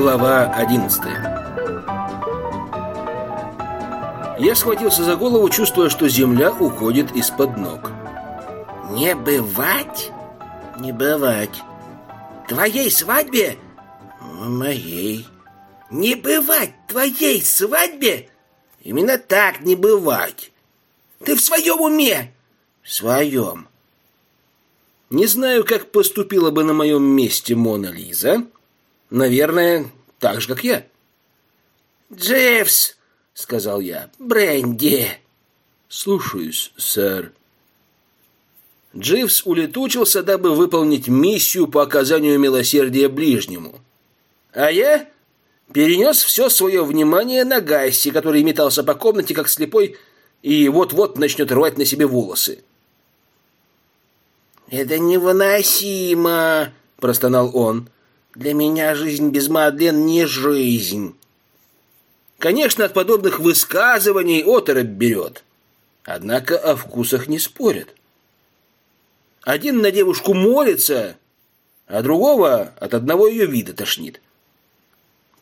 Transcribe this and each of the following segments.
Глава 11 Я схватился за голову, чувствуя, что земля уходит из-под ног. «Не бывать? Не бывать. Твоей свадьбе? Моей. Не бывать твоей свадьбе? Именно так не бывать. Ты в своем уме? В своем. Не знаю, как поступила бы на моем месте Мона Лиза. Наверное, так же, как я. «Дживс!» — сказал я. «Бренди!» «Слушаюсь, сэр». Дживс улетучился, дабы выполнить миссию по оказанию милосердия ближнему. А я перенес все свое внимание на Гайси, который метался по комнате, как слепой, и вот-вот начнет рвать на себе волосы. «Это невыносимо!» – простонал он. «Для меня жизнь без Мадлен не жизнь!» Конечно, от подобных высказываний оторопь берет. Однако о вкусах не спорят. Один на девушку молится, а другого от одного ее вида тошнит.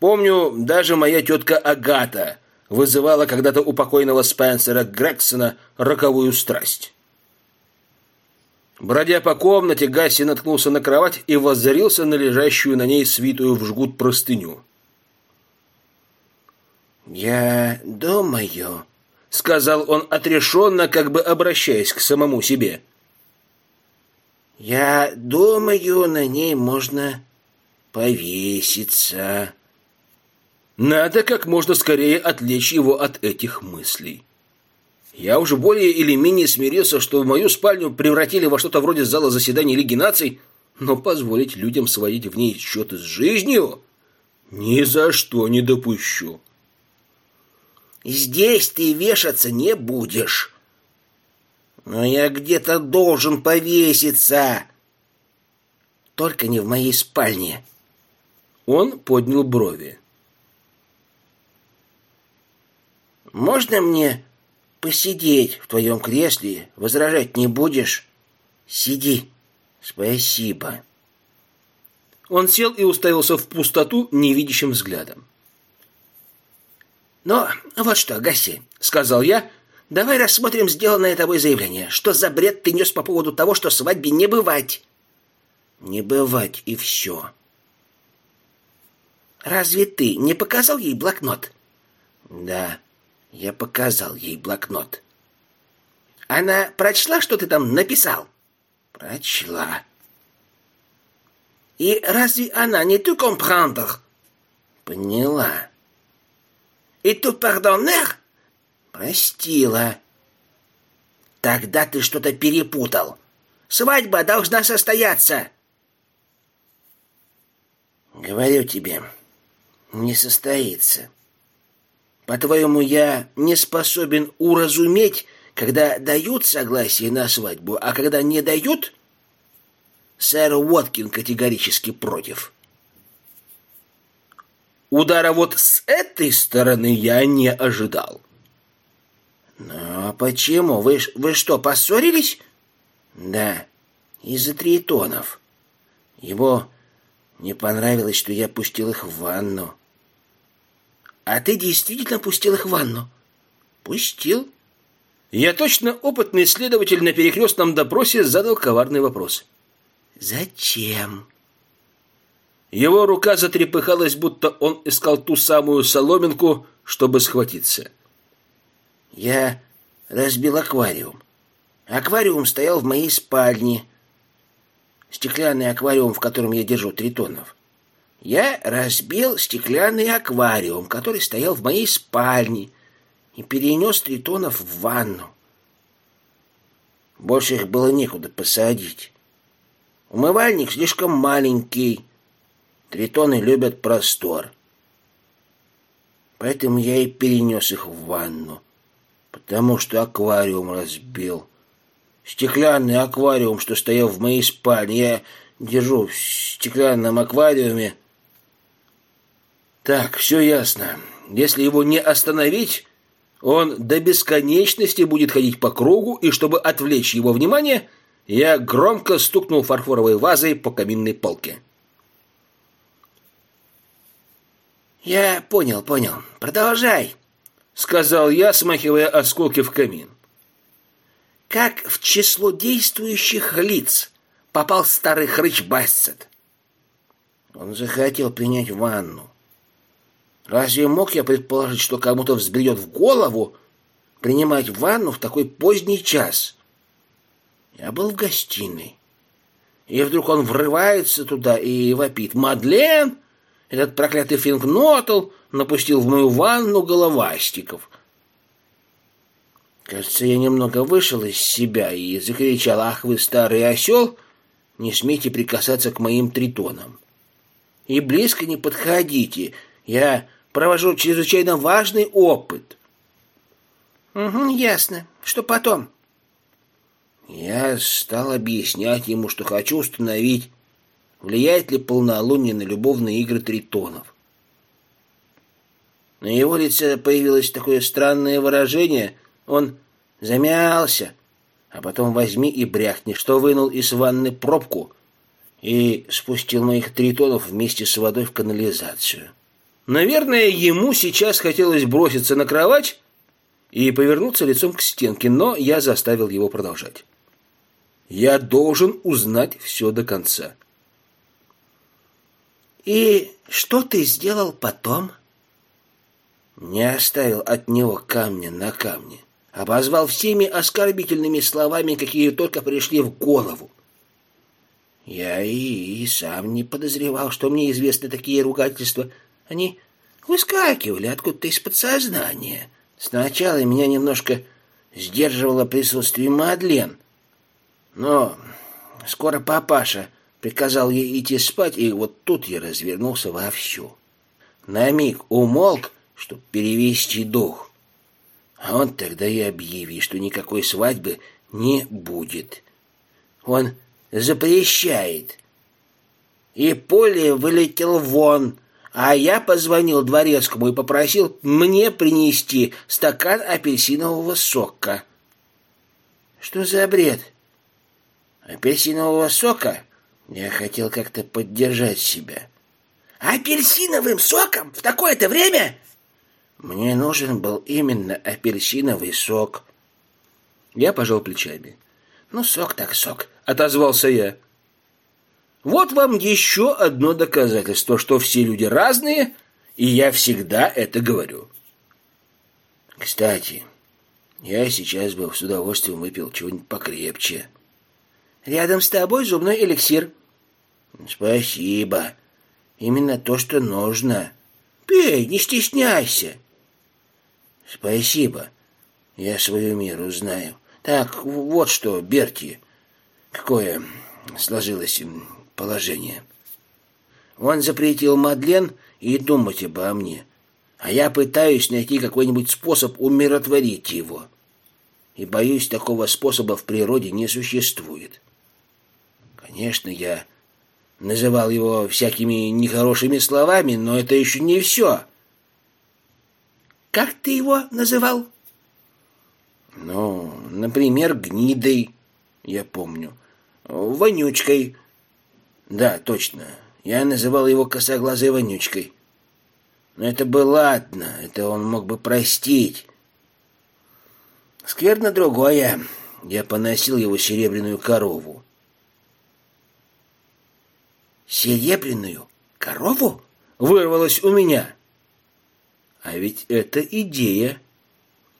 Помню, даже моя тетка Агата вызывала когда-то у покойного Спенсера Грексона роковую страсть. Бродя по комнате, Гасси наткнулся на кровать и воззрился на лежащую на ней свитую в жгут простыню. «Я думаю», — сказал он отрешенно, как бы обращаясь к самому себе. «Я думаю, на ней можно повеситься». Надо как можно скорее отвлечь его от этих мыслей. Я уже более или менее смирился, что мою спальню превратили во что-то вроде зала заседаний Лиги наций, но позволить людям сводить в ней счеты с жизнью ни за что не допущу. «Здесь ты вешаться не будешь», но я где-то должен повеситься. Только не в моей спальне. Он поднял брови. Можно мне посидеть в твоем кресле? Возражать не будешь? Сиди. Спасибо. Он сел и уставился в пустоту невидящим взглядом. «Ну, вот что, Гаси», — сказал я, — «давай рассмотрим сделанное тобой заявление. Что за бред ты нес по поводу того, что свадьбе не бывать?» «Не бывать, и все». «Разве ты не показал ей блокнот?» «Да». Я показал ей блокнот. Она прочла, что ты там написал? Прочла. И разве она не tu comprendre? Поняла. И tu pardonner? Простила. Тогда ты что-то перепутал. Свадьба должна состояться. Говорю тебе, не состоится. По-твоему, я не способен уразуметь, когда дают согласие на свадьбу, а когда не дают? Сэр Уоткин категорически против. Удара вот с этой стороны я не ожидал. Но почему? Вы, вы что, поссорились? Да, из-за тритонов. Его не понравилось, что я пустил их в ванну. А ты действительно пустил их в ванну? Пустил. Я точно опытный следователь на перекрестном допросе задал коварный вопрос. Зачем? Его рука затрепыхалась, будто он искал ту самую соломинку, чтобы схватиться. Я разбил аквариум. Аквариум стоял в моей спальне. Стеклянный аквариум, в котором я держу тритонов. Я разбил стеклянный аквариум, который стоял в моей спальне, и перенес тритонов в ванну. Больше их было некуда посадить. Умывальник слишком маленький. Тритоны любят простор. Поэтому я и перенес их в ванну, потому что аквариум разбил. Стеклянный аквариум, что стоял в моей спальне, я держу в стеклянном аквариуме так, все ясно. Если его не остановить, он до бесконечности будет ходить по кругу, и чтобы отвлечь его внимание, я громко стукнул фарфоровой вазой по каминной полке. Я понял, понял. Продолжай, сказал я, смахивая осколки в камин. Как в число действующих лиц попал старый хрыч Бассет? Он захотел принять ванну. Разве мог я предположить, что кому-то взбредет в голову принимать ванну в такой поздний час? Я был в гостиной. И вдруг он врывается туда и вопит. «Мадлен! Этот проклятый финкнотл напустил в мою ванну головастиков!» Кажется, я немного вышел из себя и закричал «Ах вы, старый осел! Не смейте прикасаться к моим тритонам!» И близко не подходите. Я провожу чрезвычайно важный опыт. Угу, ясно. Что потом? Я стал объяснять ему, что хочу установить, влияет ли полнолуние на любовные игры тритонов. На его лице появилось такое странное выражение. Он замялся, а потом возьми и бряхни, что вынул из ванны пробку и спустил моих тритонов вместе с водой в канализацию. Наверное, ему сейчас хотелось броситься на кровать и повернуться лицом к стенке, но я заставил его продолжать. Я должен узнать все до конца. И что ты сделал потом? Не оставил от него камня на камне. Обозвал всеми оскорбительными словами, какие только пришли в голову. Я и, и сам не подозревал, что мне известны такие ругательства. Они выскакивали откуда-то из подсознания. Сначала меня немножко сдерживало присутствие Мадлен — но скоро папаша приказал ей идти спать, и вот тут я развернулся вовсю. На миг умолк, чтобы перевести дух. А он тогда и объявил, что никакой свадьбы не будет. Он запрещает. И Поле вылетел вон, а я позвонил дворецкому и попросил мне принести стакан апельсинового сока. Что за бред? Апельсинового сока? Я хотел как-то поддержать себя. Апельсиновым соком? В такое-то время? Мне нужен был именно апельсиновый сок. Я пожал плечами. Ну, сок так сок, отозвался я. Вот вам еще одно доказательство, что все люди разные, и я всегда это говорю. Кстати, я сейчас бы с удовольствием выпил чего-нибудь покрепче. Рядом с тобой зубной эликсир. Спасибо. Именно то, что нужно. Пей, не стесняйся. Спасибо. Я свою меру знаю. Так, вот что, Берти, какое сложилось положение. Он запретил Мадлен и думать обо мне, а я пытаюсь найти какой-нибудь способ умиротворить его. И боюсь, такого способа в природе не существует. Конечно, я называл его всякими нехорошими словами, но это еще не все. Как ты его называл? Ну, например, гнидой, я помню. Вонючкой. Да, точно. Я называл его косоглазой вонючкой. Но это было ладно, это он мог бы простить. Скверно другое. Я поносил его серебряную корову. Серебряную корову? Вырвалось у меня. А ведь это идея.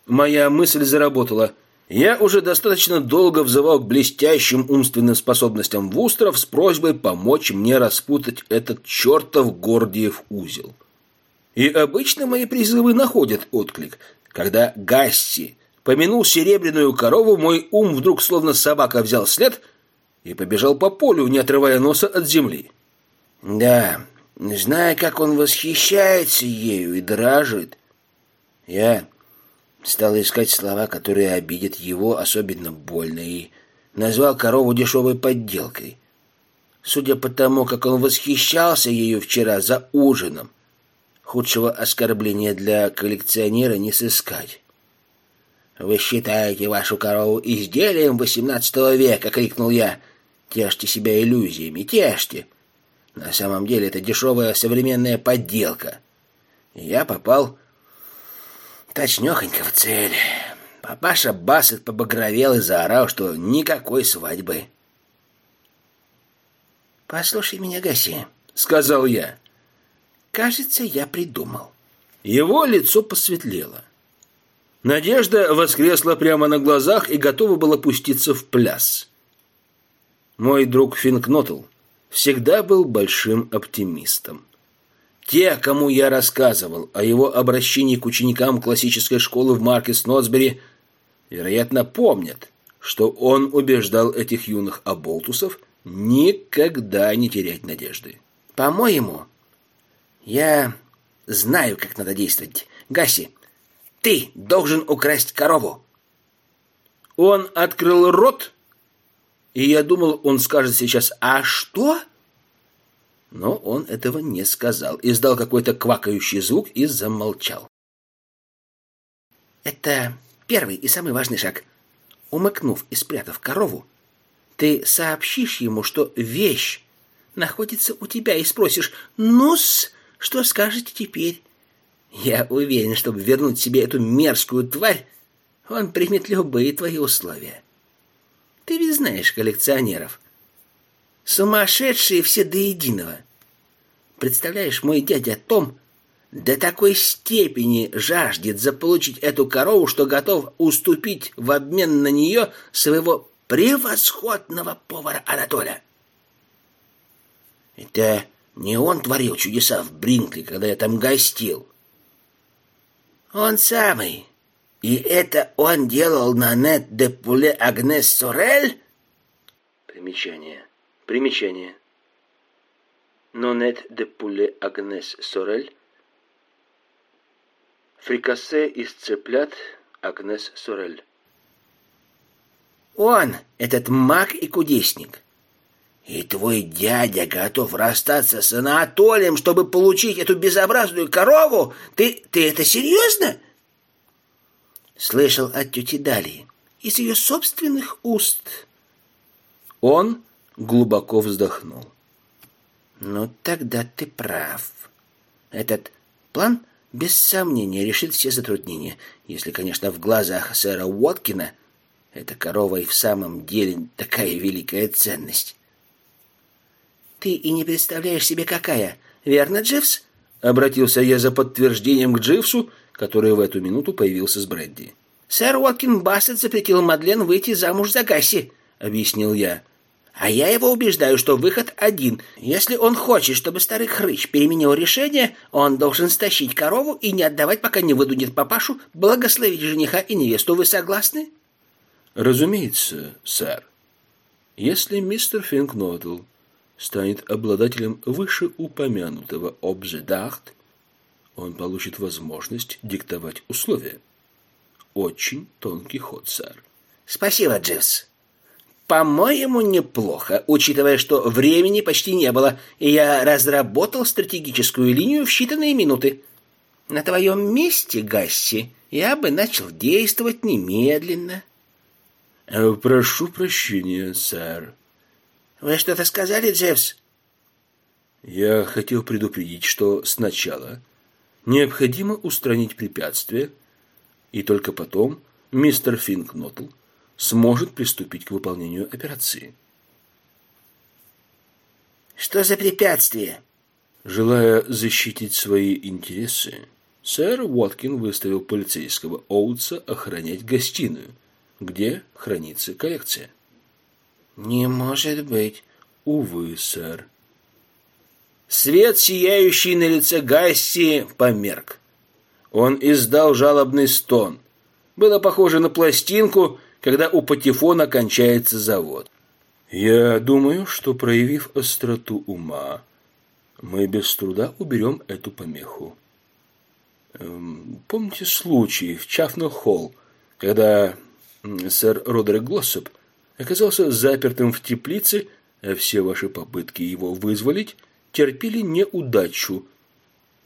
Моя мысль заработала. Я уже достаточно долго взывал к блестящим умственным способностям Вустров с просьбой помочь мне распутать этот чертов Гордиев узел. И обычно мои призывы находят отклик. Когда Гасси помянул серебряную корову, мой ум вдруг словно собака взял след и побежал по полю, не отрывая носа от земли. Да, зная, как он восхищается ею и дрожит, я стал искать слова, которые обидят его особенно больно, и назвал корову дешевой подделкой. Судя по тому, как он восхищался ею вчера за ужином, худшего оскорбления для коллекционера не сыскать. «Вы считаете вашу корову изделием XVIII века!» — крикнул я. «Тешьте себя иллюзиями, тешьте!» На самом деле это дешевая современная подделка. я попал точнёхонько в цель. Папаша Бассет побагровел и заорал, что никакой свадьбы. «Послушай меня, Гаси», — сказал я. «Кажется, я придумал». Его лицо посветлело. Надежда воскресла прямо на глазах и готова была пуститься в пляс. Мой друг Финкнотл всегда был большим оптимистом. Те, кому я рассказывал о его обращении к ученикам классической школы в Маркес Нотсбери, вероятно, помнят, что он убеждал этих юных оболтусов никогда не терять надежды. По-моему, я знаю, как надо действовать. Гаси, ты должен украсть корову. Он открыл рот, и я думал, он скажет сейчас «А что?». Но он этого не сказал, издал какой-то квакающий звук и замолчал. Это первый и самый важный шаг. Умыкнув и спрятав корову, ты сообщишь ему, что вещь находится у тебя, и спросишь «Ну-с, что скажете теперь?» Я уверен, чтобы вернуть себе эту мерзкую тварь, он примет любые твои условия. Ты ведь знаешь коллекционеров. Сумасшедшие все до единого. Представляешь, мой дядя Том до такой степени жаждет заполучить эту корову, что готов уступить в обмен на нее своего превосходного повара Анатоля. Это не он творил чудеса в Бринкли, когда я там гостил. Он самый. И это он делал на нет де пуле Агнес Сорель? Примечание. Примечание. Нонет де пуле Агнес Сорель. Фрикасе из цыплят Агнес Сорель. Он, этот маг и кудесник. И твой дядя готов расстаться с Анатолием, чтобы получить эту безобразную корову? Ты, ты это серьезно? Слышал от тети Далии, из ее собственных уст. Он глубоко вздохнул. Ну, тогда ты прав. Этот план, без сомнения, решит все затруднения, если, конечно, в глазах сэра Уоткина – эта корова и в самом деле такая великая ценность. Ты и не представляешь себе, какая. Верно, Дживс? Обратился я за подтверждением к Дживсу, который в эту минуту появился с Брэдди. Сэр Уоткин Бассет запретил Мадлен выйти замуж за Гасси, объяснил я. А я его убеждаю, что выход один. Если он хочет, чтобы старый хрыч переменил решение, он должен стащить корову и не отдавать, пока не выдунет папашу, благословить жениха и невесту. Вы согласны? Разумеется, сэр. Если мистер Финкнотл станет обладателем вышеупомянутого обжедахт, он получит возможность диктовать условия. Очень тонкий ход, сэр. Спасибо, Джесс. По-моему, неплохо, учитывая, что времени почти не было, и я разработал стратегическую линию в считанные минуты. На твоем месте, Гасси, я бы начал действовать немедленно. Э, прошу прощения, сэр. Вы что-то сказали, Джеффс? Я хотел предупредить, что сначала необходимо устранить препятствие, и только потом мистер Финкнотл сможет приступить к выполнению операции. Что за препятствие? Желая защитить свои интересы, сэр Уоткин выставил полицейского Оутса охранять гостиную – где хранится коллекция. Не может быть. Увы, сэр. Свет, сияющий на лице Гасси, померк. Он издал жалобный стон. Было похоже на пластинку, когда у патефона кончается завод. Я думаю, что, проявив остроту ума, мы без труда уберем эту помеху. Эм, помните случай в Чафнелл-Холл, когда сэр Родерик Глоссоп оказался запертым в теплице, а все ваши попытки его вызволить терпели неудачу,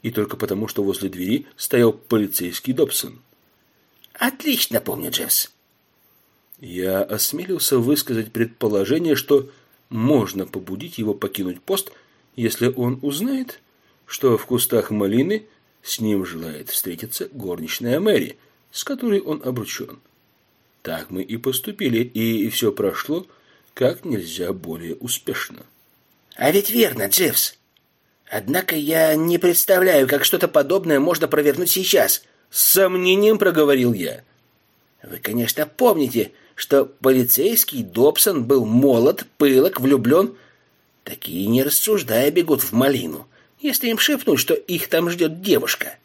и только потому, что возле двери стоял полицейский Добсон. Отлично помню, Джесс. Я осмелился высказать предположение, что можно побудить его покинуть пост, если он узнает, что в кустах малины С ним желает встретиться горничная Мэри, с которой он обручен. Так мы и поступили, и все прошло как нельзя более успешно. А ведь верно, Дживс. Однако я не представляю, как что-то подобное можно провернуть сейчас. С сомнением проговорил я. Вы, конечно, помните, что полицейский Добсон был молод, пылок, влюблен. Такие, не рассуждая, бегут в малину, если им шепнуть, что их там ждет девушка.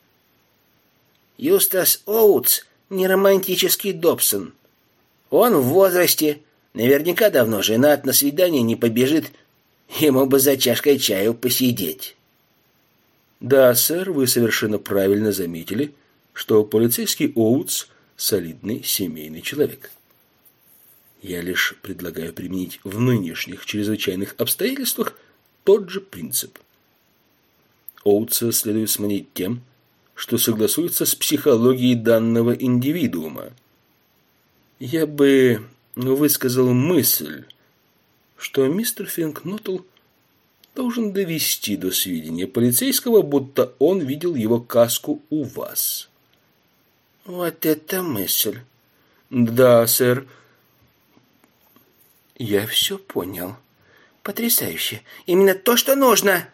Юстас Оутс не романтический Добсон. Он в возрасте, наверняка давно женат, на свидание не побежит, ему бы за чашкой чаю посидеть. Да, сэр, вы совершенно правильно заметили, что полицейский Оутс – солидный семейный человек. Я лишь предлагаю применить в нынешних чрезвычайных обстоятельствах тот же принцип. Оутса следует сманить тем, что согласуется с психологией данного индивидуума. Я бы высказал мысль, что мистер Финкнотл должен довести до сведения полицейского, будто он видел его каску у вас. Вот это мысль. Да, сэр, я все понял. Потрясающе. Именно то, что нужно.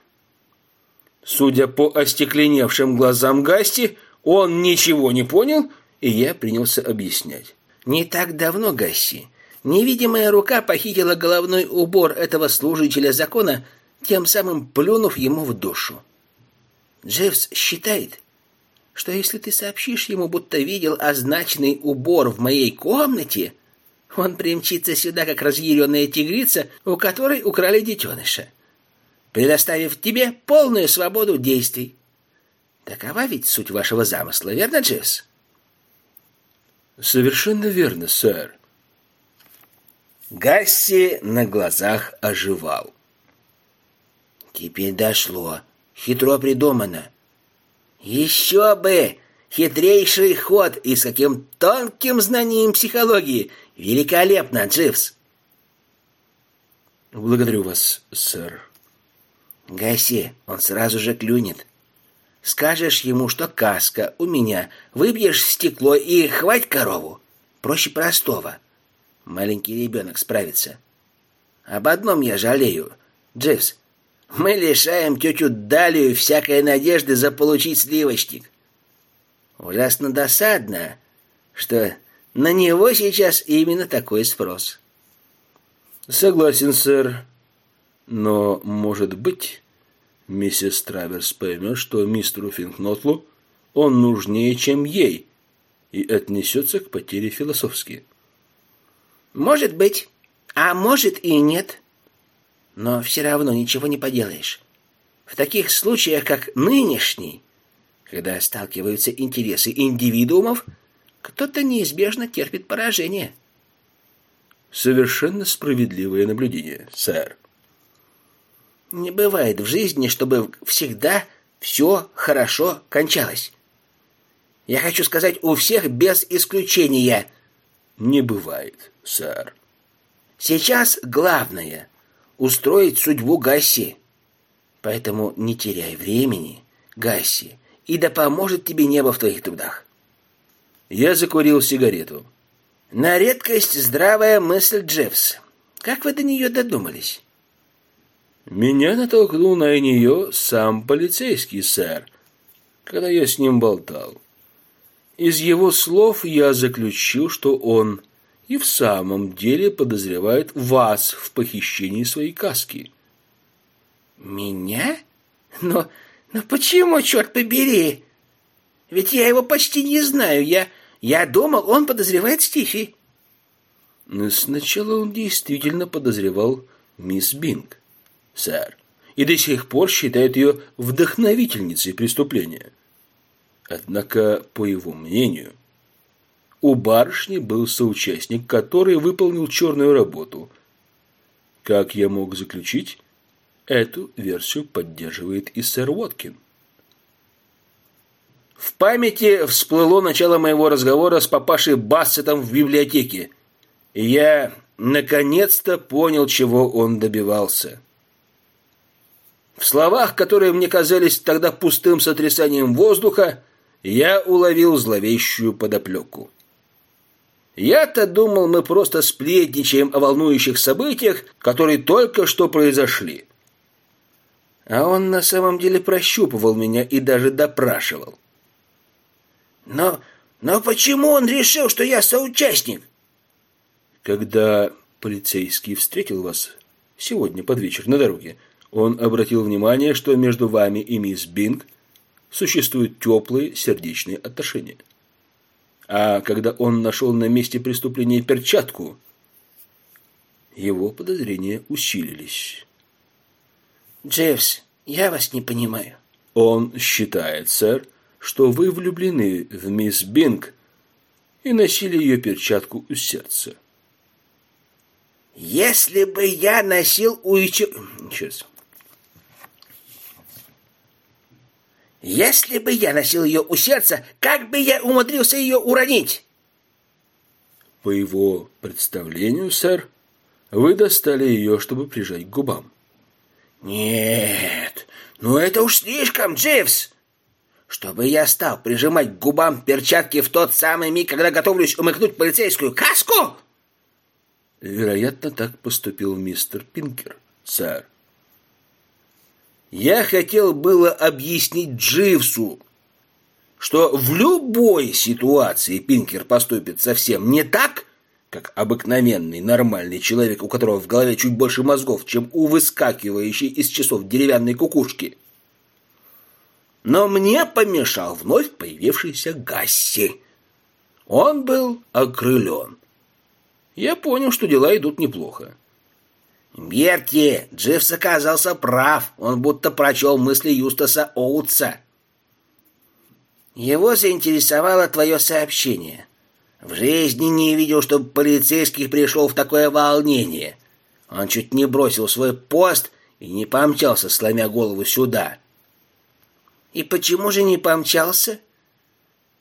Судя по остекленевшим глазам Гасти, он ничего не понял, и я принялся объяснять. Не так давно, Гасси, невидимая рука похитила головной убор этого служителя закона, тем самым плюнув ему в душу. Джеффс считает, что если ты сообщишь ему, будто видел означенный убор в моей комнате, он примчится сюда, как разъяренная тигрица, у которой украли детеныша, предоставив тебе полную свободу действий. Такова ведь суть вашего замысла, верно, Джесс? Совершенно верно, сэр. Гасси на глазах оживал. Теперь дошло. Хитро придумано. Еще бы! Хитрейший ход и с каким тонким знанием психологии — Великолепно, Дживс. Благодарю вас, сэр. Гаси, он сразу же клюнет. Скажешь ему, что каска у меня, выбьешь стекло и хвать корову. Проще простого. Маленький ребенок справится. Об одном я жалею. Дживс, мы лишаем тетю Далию всякой надежды заполучить сливочник. Ужасно досадно, что на него сейчас именно такой спрос. Согласен, сэр. Но, может быть, миссис Траверс поймет, что мистеру Финкнотлу он нужнее, чем ей, и отнесется к потере философски. Может быть, а может и нет. Но все равно ничего не поделаешь. В таких случаях, как нынешний, когда сталкиваются интересы индивидуумов – кто-то неизбежно терпит поражение. Совершенно справедливое наблюдение, сэр. Не бывает в жизни, чтобы всегда все хорошо кончалось. Я хочу сказать, у всех без исключения. Не бывает, сэр. Сейчас главное — устроить судьбу Гасси. Поэтому не теряй времени, Гасси, и да поможет тебе небо в твоих трудах. Я закурил сигарету. На редкость здравая мысль Джеффс. Как вы до нее додумались? Меня натолкнул на нее сам полицейский, сэр, когда я с ним болтал. Из его слов я заключил, что он и в самом деле подозревает вас в похищении своей каски. Меня? Но, но почему, черт побери? Ведь я его почти не знаю. Я, я думал, он подозревает Стифи. Сначала он действительно подозревал мисс Бинг, сэр, и до сих пор считает ее вдохновительницей преступления. Однако, по его мнению, у барышни был соучастник, который выполнил черную работу. Как я мог заключить, эту версию поддерживает и сэр Уоткин. В памяти всплыло начало моего разговора с папашей Бассетом в библиотеке. Я наконец-то понял, чего он добивался. В словах, которые мне казались тогда пустым сотрясанием воздуха, я уловил зловещую подоплеку. Я-то думал, мы просто сплетничаем о волнующих событиях, которые только что произошли. А он на самом деле прощупывал меня и даже допрашивал. Но, но почему он решил, что я соучастник? Когда полицейский встретил вас сегодня под вечер на дороге, он обратил внимание, что между вами и мисс Бинг существуют теплые сердечные отношения. А когда он нашел на месте преступления перчатку, его подозрения усилились. Джеффс, я вас не понимаю. Он считает, сэр, что вы влюблены в мисс Бинг и носили ее перчатку у сердца. Если бы я носил у Еще раз. Если бы я носил ее у сердца, как бы я умудрился ее уронить? По его представлению, сэр, вы достали ее, чтобы прижать к губам. Нет, ну это уж слишком, Дживс. Чтобы я стал прижимать к губам перчатки в тот самый миг, когда готовлюсь умыкнуть полицейскую каску? Вероятно, так поступил мистер Пинкер, сэр. Я хотел было объяснить Дживсу, что в любой ситуации Пинкер поступит совсем не так, как обыкновенный нормальный человек, у которого в голове чуть больше мозгов, чем у выскакивающей из часов деревянной кукушки. Но мне помешал вновь появившийся Гасси. Он был окрылен. Я понял, что дела идут неплохо. Берти, Дживс оказался прав. Он будто прочел мысли Юстаса Оутса. Его заинтересовало твое сообщение. В жизни не видел, чтобы полицейский пришел в такое волнение. Он чуть не бросил свой пост и не помчался, сломя голову сюда. И почему же не помчался?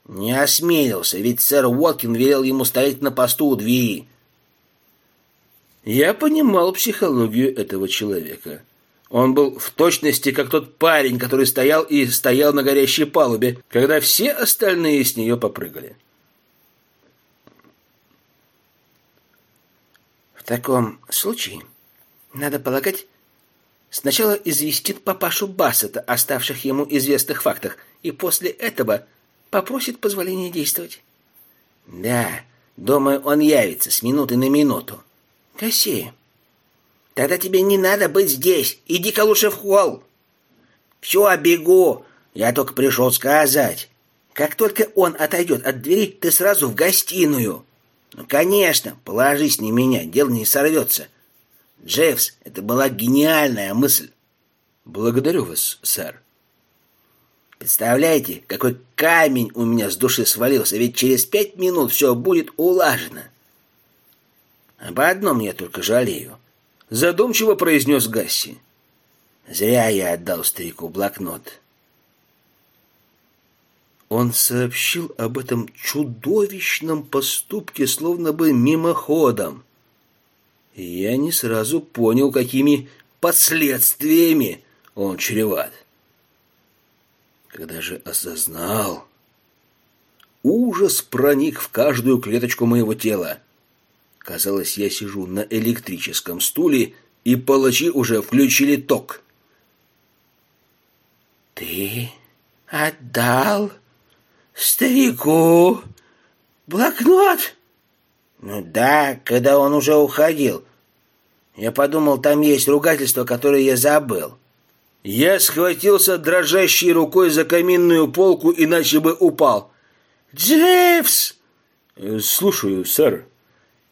Не осмелился, ведь сэр Уоткин велел ему стоять на посту у двери. Я понимал психологию этого человека. Он был в точности как тот парень, который стоял и стоял на горящей палубе, когда все остальные с нее попрыгали. В таком случае, надо полагать, сначала известит папашу Бассета о ставших ему известных фактах, и после этого попросит позволения действовать. Да, думаю, он явится с минуты на минуту. Касси, тогда тебе не надо быть здесь. Иди-ка лучше в холл. Все, бегу. Я только пришел сказать. Как только он отойдет от двери, ты сразу в гостиную. Ну, конечно, положись на меня, дело не сорвется. Джеффс, это была гениальная мысль. Благодарю вас, сэр. Представляете, какой камень у меня с души свалился, ведь через пять минут все будет улажено. Об одном я только жалею. Задумчиво произнес Гасси. Зря я отдал старику блокнот. Он сообщил об этом чудовищном поступке, словно бы мимоходом. Я не сразу понял, какими последствиями он чреват. Когда же осознал, ужас проник в каждую клеточку моего тела. Казалось, я сижу на электрическом стуле, и палачи уже включили ток. «Ты отдал старику блокнот?» «Ну да, когда он уже уходил. Я подумал, там есть ругательство, которое я забыл». Я схватился дрожащей рукой за каминную полку, иначе бы упал. «Дживс!» «Слушаю, сэр».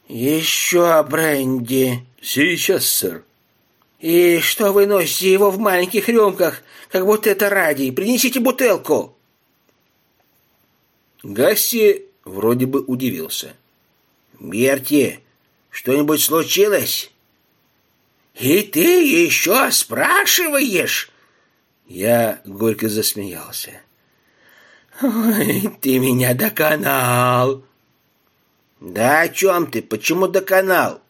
«Еще бренди». «Сейчас, сэр». «И что вы носите его в маленьких рюмках, как будто это радий? Принесите бутылку». Гасси вроде бы удивился. «Берти, что-нибудь случилось?» «И ты еще спрашиваешь?» Я горько засмеялся. «Ой, ты меня доконал!» «Да о чем ты? Почему доконал?»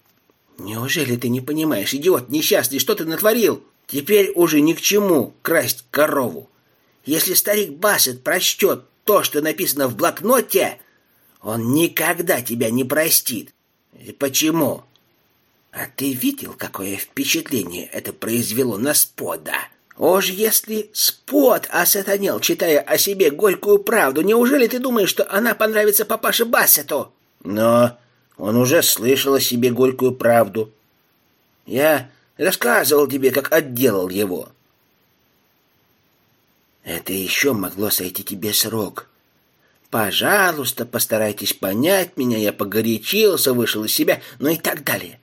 «Неужели ты не понимаешь, идиот несчастный, что ты натворил? Теперь уже ни к чему красть корову. Если старик Бассет прочтет то, что написано в блокноте, он никогда тебя не простит. И почему? А ты видел, какое впечатление это произвело на Спода? Уж если Спот осатанел, читая о себе горькую правду, неужели ты думаешь, что она понравится папаше Бассету? Но он уже слышал о себе горькую правду. Я рассказывал тебе, как отделал его. Это еще могло сойти тебе с рук. Пожалуйста, постарайтесь понять меня, я погорячился, вышел из себя, ну и так далее.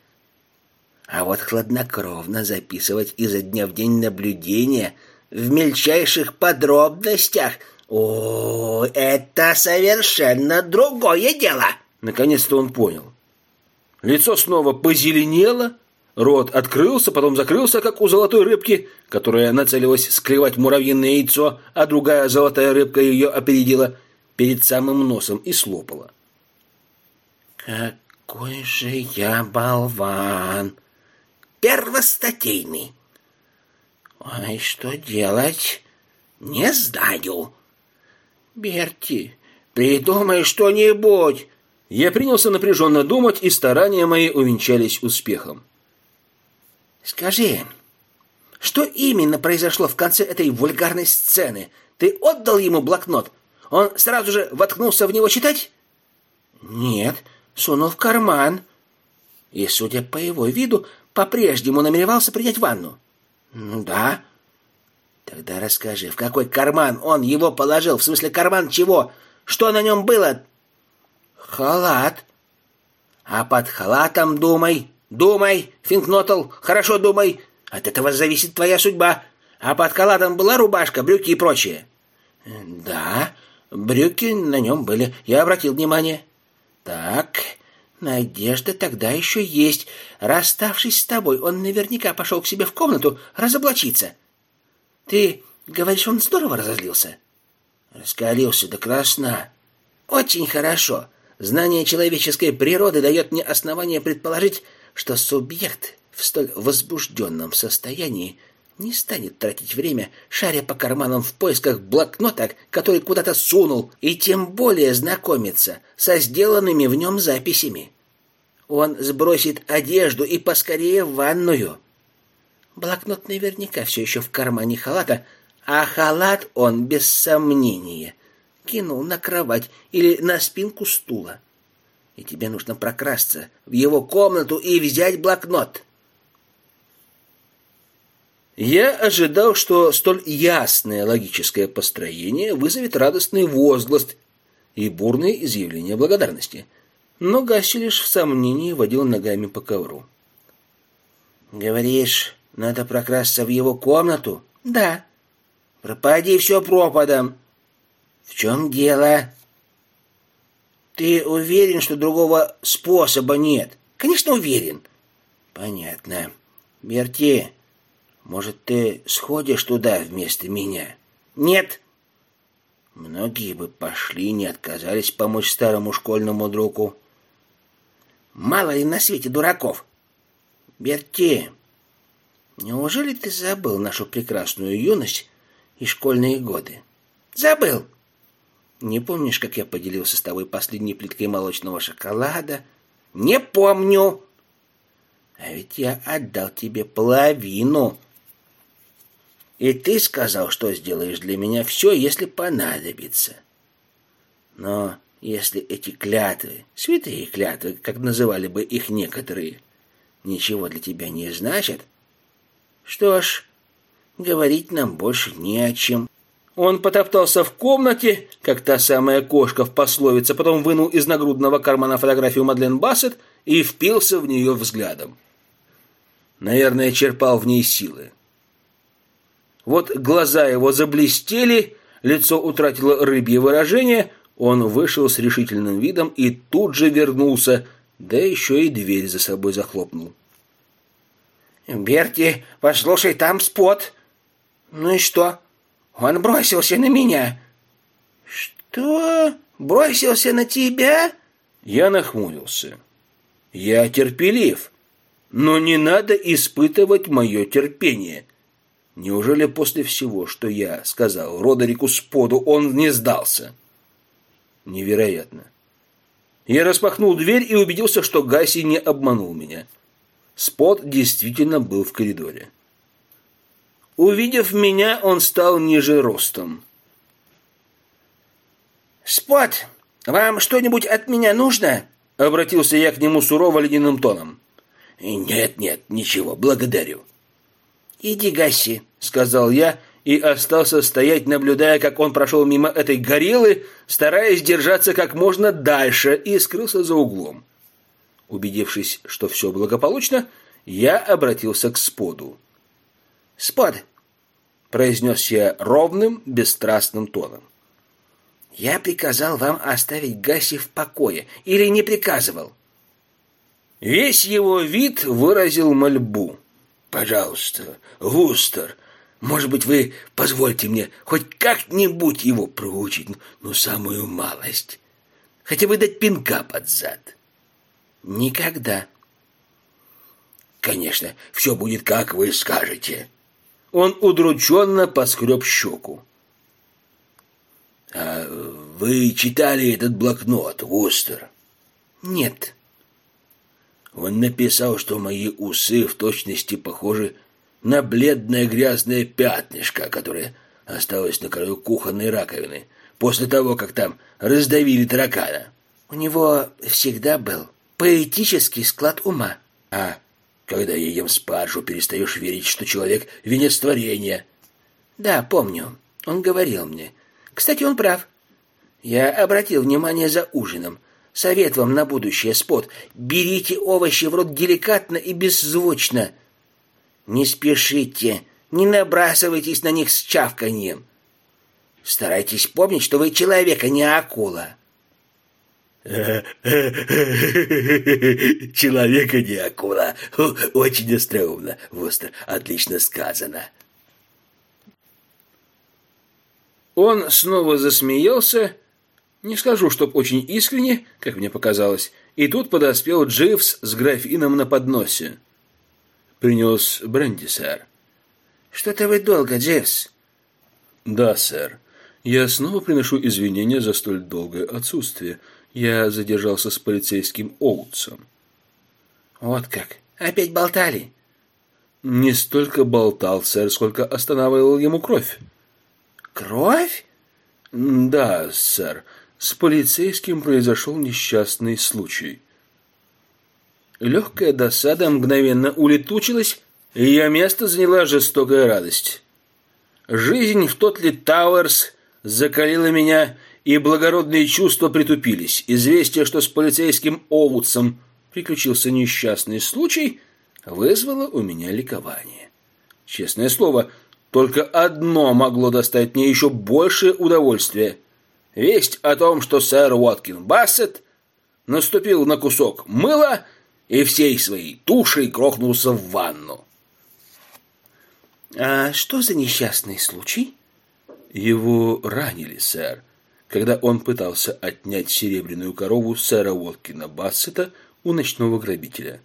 А вот хладнокровно записывать изо дня в день наблюдения в мельчайших подробностях, о, это совершенно другое дело. Наконец-то он понял. Лицо снова позеленело, рот открылся, потом закрылся, как у золотой рыбки, которая нацелилась склевать муравьиное яйцо, а другая золотая рыбка ее опередила перед самым носом и слопала. «Какой же я болван!» первостатейный. Ой, что делать? Не знаю. Берти, придумай что-нибудь. Я принялся напряженно думать, и старания мои увенчались успехом. Скажи, что именно произошло в конце этой вульгарной сцены? Ты отдал ему блокнот? Он сразу же воткнулся в него читать? Нет, сунул в карман. И, судя по его виду, по-прежнему намеревался принять ванну? Ну да. Тогда расскажи, в какой карман он его положил? В смысле, карман чего? Что на нем было? Халат. А под халатом думай, думай, Финкнотл, хорошо думай. От этого зависит твоя судьба. А под халатом была рубашка, брюки и прочее? Да, брюки на нем были, я обратил внимание. Так, Надежда тогда еще есть. Расставшись с тобой, он наверняка пошел к себе в комнату разоблачиться. Ты говоришь, он здорово разозлился? Раскалился до красна. Очень хорошо. Знание человеческой природы дает мне основание предположить, что субъект в столь возбужденном состоянии не станет тратить время, шаря по карманам в поисках блокнота, который куда-то сунул, и тем более знакомиться со сделанными в нем записями. Он сбросит одежду и поскорее в ванную. Блокнот наверняка все еще в кармане халата, а халат он, без сомнения, кинул на кровать или на спинку стула. И тебе нужно прокрасться в его комнату и взять блокнот. Я ожидал, что столь ясное логическое построение вызовет радостный возглас и бурные изъявления благодарности. Но Гаси лишь в сомнении водил ногами по ковру. «Говоришь, надо прокрасться в его комнату?» «Да». «Пропади все пропадом». «В чем дело?» «Ты уверен, что другого способа нет?» «Конечно, уверен». «Понятно. Берти, может, ты сходишь туда вместо меня? Нет. Многие бы пошли, не отказались помочь старому школьному другу. Мало ли на свете дураков. Берти, неужели ты забыл нашу прекрасную юность и школьные годы? Забыл. Не помнишь, как я поделился с тобой последней плиткой молочного шоколада? Не помню. А ведь я отдал тебе половину. И ты сказал, что сделаешь для меня все, если понадобится. Но если эти клятвы, святые клятвы, как называли бы их некоторые, ничего для тебя не значат, что ж, говорить нам больше не о чем. Он потоптался в комнате, как та самая кошка в пословице, потом вынул из нагрудного кармана фотографию Мадлен Бассет и впился в нее взглядом. Наверное, черпал в ней силы. Вот глаза его заблестели, лицо утратило рыбье выражение, он вышел с решительным видом и тут же вернулся, да еще и дверь за собой захлопнул. «Берти, послушай, там спот!» «Ну и что?» «Он бросился на меня!» «Что? Бросился на тебя?» Я нахмурился. «Я терпелив, но не надо испытывать мое терпение. Неужели после всего, что я сказал Родерику Споду, он не сдался? Невероятно. Я распахнул дверь и убедился, что Гаси не обманул меня. Спот действительно был в коридоре. Увидев меня, он стал ниже ростом. «Спот, вам что-нибудь от меня нужно?» Обратился я к нему сурово ледяным тоном. «Нет, нет, ничего, благодарю». «Иди, Гаси», — сказал я и остался стоять, наблюдая, как он прошел мимо этой гориллы, стараясь держаться как можно дальше, и скрылся за углом. Убедившись, что все благополучно, я обратился к Споду. «Спод!» — произнес я ровным, бесстрастным тоном. «Я приказал вам оставить Гаси в покое. Или не приказывал?» Весь его вид выразил мольбу. «Пожалуйста, Вустер, может быть, вы позвольте мне хоть как-нибудь его проучить, ну, самую малость. Хотя бы дать пинка под зад». «Никогда». «Конечно, все будет, как вы скажете». Он удрученно поскреб щеку. «А вы читали этот блокнот, Вустер?» «Нет». Он написал, что мои усы в точности похожи на бледное грязное пятнышко, которое осталось на краю кухонной раковины после того, как там раздавили таракана. У него всегда был поэтический склад ума. А когда я ем спаржу, перестаешь верить, что человек — венец творения. Да, помню. Он говорил мне. Кстати, он прав. Я обратил внимание за ужином. Совет вам на будущее, Спот. Берите овощи в рот деликатно и беззвучно. Не спешите, не набрасывайтесь на них с чавканьем. Старайтесь помнить, что вы человек, а не акула. Человека не акула. Очень остроумно, Востер. Отлично сказано. Он снова засмеялся, не скажу, чтоб очень искренне, как мне показалось, и тут подоспел Дживс с графином на подносе. Принес бренди, сэр. Что-то вы долго, Дживс. Да, сэр. Я снова приношу извинения за столь долгое отсутствие. Я задержался с полицейским Оутсом. Вот как. Опять болтали? Не столько болтал, сэр, сколько останавливал ему кровь. Кровь? Да, сэр. С полицейским произошел несчастный случай. Легкая досада мгновенно улетучилась, и ее место заняла жестокая радость. Жизнь в Тотли Тауэрс закалила меня и благородные чувства притупились. Известие, что с полицейским Овудсом приключился несчастный случай, вызвало у меня ликование. Честное слово, только одно могло доставить мне еще большее удовольствие. Весть о том, что сэр Уоткин Бассет наступил на кусок мыла и всей своей тушей грохнулся в ванну. «А что за несчастный случай?» «Его ранили, сэр когда он пытался отнять серебряную корову сэра Уоткина Бассета у ночного грабителя.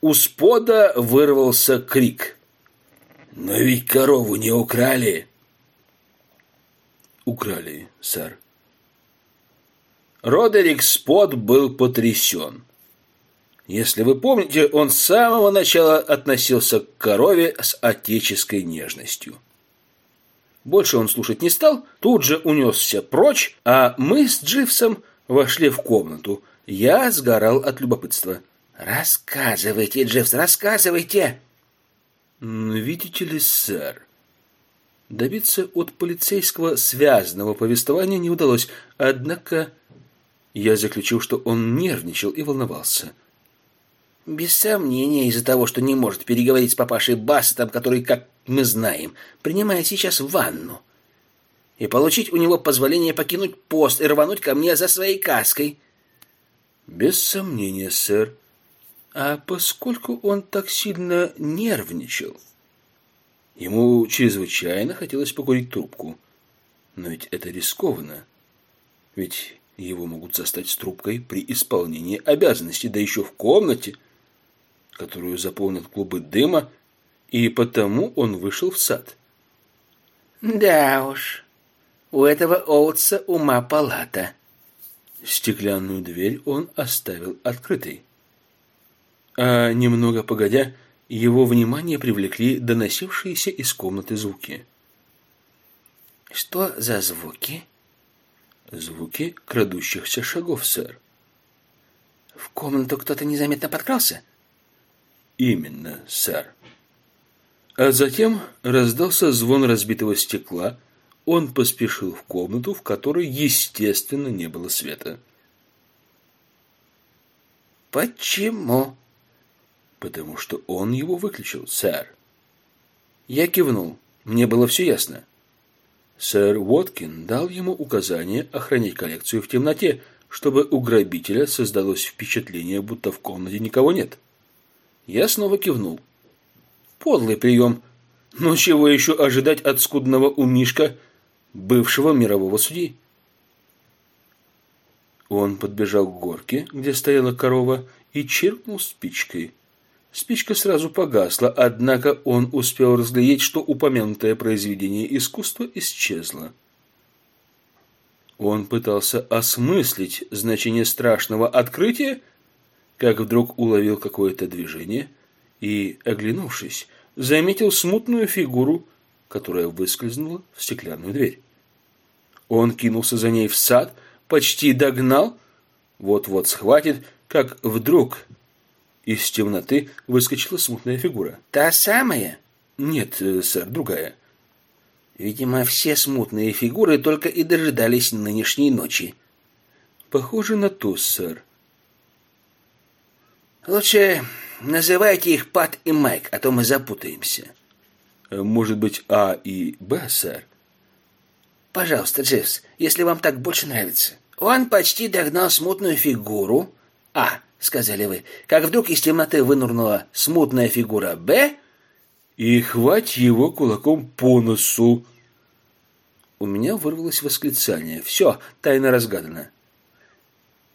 У спода вырвался крик. «Но ведь корову не украли!» «Украли, сэр». Родерик Спот был потрясен. Если вы помните, он с самого начала относился к корове с отеческой нежностью. Больше он слушать не стал, тут же унесся прочь, а мы с Дживсом вошли в комнату. Я сгорал от любопытства. «Рассказывайте, Дживс, рассказывайте!» «Видите ли, сэр, добиться от полицейского связанного повествования не удалось, однако я заключил, что он нервничал и волновался». Без сомнения, из-за того, что не может переговорить с папашей Бассетом, который, как мы знаем, принимает сейчас ванну. И получить у него позволение покинуть пост и рвануть ко мне за своей каской. Без сомнения, сэр. А поскольку он так сильно нервничал, ему чрезвычайно хотелось покурить трубку. Но ведь это рискованно. Ведь его могут застать с трубкой при исполнении обязанностей, да еще в комнате – которую заполнят клубы дыма и потому он вышел в сад. Да уж, у этого Оутса ума палата. Стеклянную дверь он оставил открытой. А немного погодя, его внимание привлекли доносившиеся из комнаты звуки. Что за звуки? Звуки крадущихся шагов, сэр. В комнату кто-то незаметно подкрался? Именно, сэр. А затем раздался звон разбитого стекла. Он поспешил в комнату, в которой, естественно, не было света. Почему? Потому что он его выключил, сэр. Я кивнул. Мне было все ясно. Сэр Уоткин дал ему указание охранять коллекцию в темноте, чтобы у грабителя создалось впечатление, будто в комнате никого нет. Я снова кивнул. Подлый прием. Но чего еще ожидать от скудного умишка, бывшего мирового судьи? Он подбежал к горке, где стояла корова, и чиркнул спичкой. Спичка сразу погасла, однако он успел разглядеть, что упомянутое произведение искусства исчезло. Он пытался осмыслить значение страшного открытия, как вдруг уловил какое-то движение и, оглянувшись, заметил смутную фигуру, которая выскользнула в стеклянную дверь. Он кинулся за ней в сад, почти догнал, вот-вот схватит, как вдруг из темноты выскочила смутная фигура. «Та самая?» «Нет, э, сэр, другая». Видимо, все смутные фигуры только и дожидались нынешней ночи. Похоже на то, сэр. Лучше называйте их Пат и Майк, а то мы запутаемся. Может быть, А и Б, сэр? Пожалуйста, Дживс, если вам так больше нравится. Он почти догнал смутную фигуру. А, сказали вы, как вдруг из темноты вынурнула смутная фигура Б, и хвать его кулаком по носу. У меня вырвалось восклицание. Все, тайна разгадана.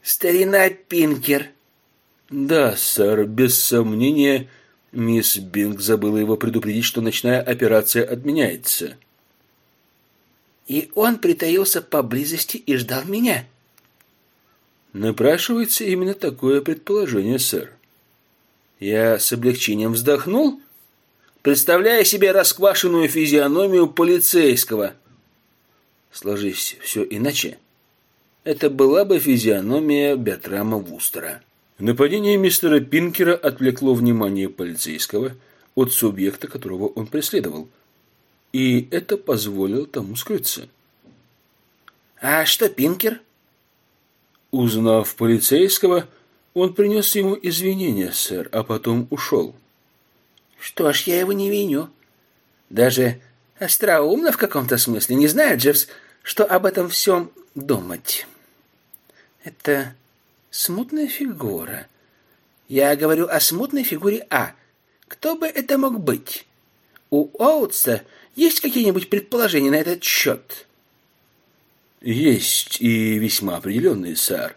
Старина Пинкер. Да, сэр, без сомнения, мисс Бинг забыла его предупредить, что ночная операция отменяется. И он притаился поблизости и ждал меня. Напрашивается именно такое предположение, сэр. Я с облегчением вздохнул представляя себе расквашенную физиономию полицейского. Сложись все иначе, это была бы физиономия Бертрама Вустера. Нападение мистера Пинкера отвлекло внимание полицейского от субъекта, которого он преследовал, и это позволило тому скрыться. «А что Пинкер?» Узнав полицейского, он принес ему извинения, сэр, а потом ушел. Что ж, я его не виню. Даже остроумно в каком-то смысле. Не знаю, Джеффс, что об этом всем думать. Это смутная фигура. Я говорю о смутной фигуре А. Кто бы это мог быть? У Оутса есть какие-нибудь предположения на этот счет? Есть и весьма определенные, сэр.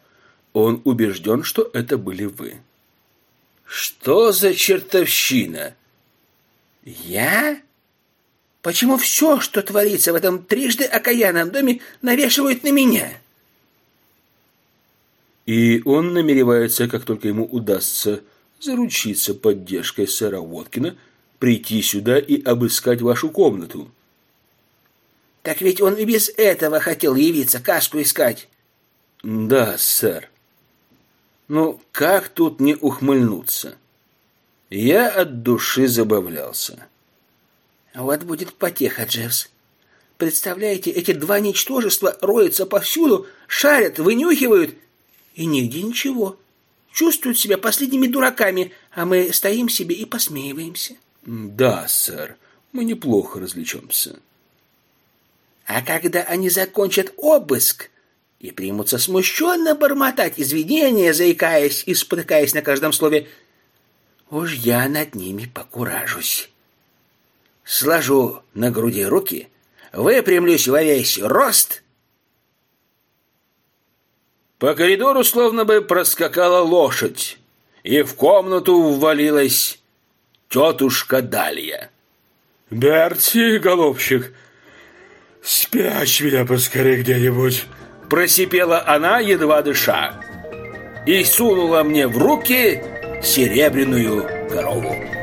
Он убежден, что это были вы. Что за чертовщина? Я? Почему все, что творится в этом трижды окаянном доме, навешивают на меня? И он намеревается, как только ему удастся заручиться поддержкой сэра Уоткина, прийти сюда и обыскать вашу комнату. Так ведь он и без этого хотел явиться, каску искать. Да, сэр. Ну, как тут не ухмыльнуться? Я от души забавлялся. Вот будет потеха, Джеффс. Представляете, эти два ничтожества роются повсюду, шарят, вынюхивают, и нигде ничего. Чувствуют себя последними дураками, а мы стоим себе и посмеиваемся. Да, сэр, мы неплохо развлечемся. А когда они закончат обыск и примутся смущенно бормотать извинения, заикаясь и спотыкаясь на каждом слове, Уж я над ними покуражусь. Сложу на груди руки, выпрямлюсь во весь рост. По коридору словно бы проскакала лошадь, и в комнату ввалилась тетушка Далья. «Берти, голубчик, спрячь меня поскорее где-нибудь!» Просипела она, едва дыша, и сунула мне в руки серебряную корову.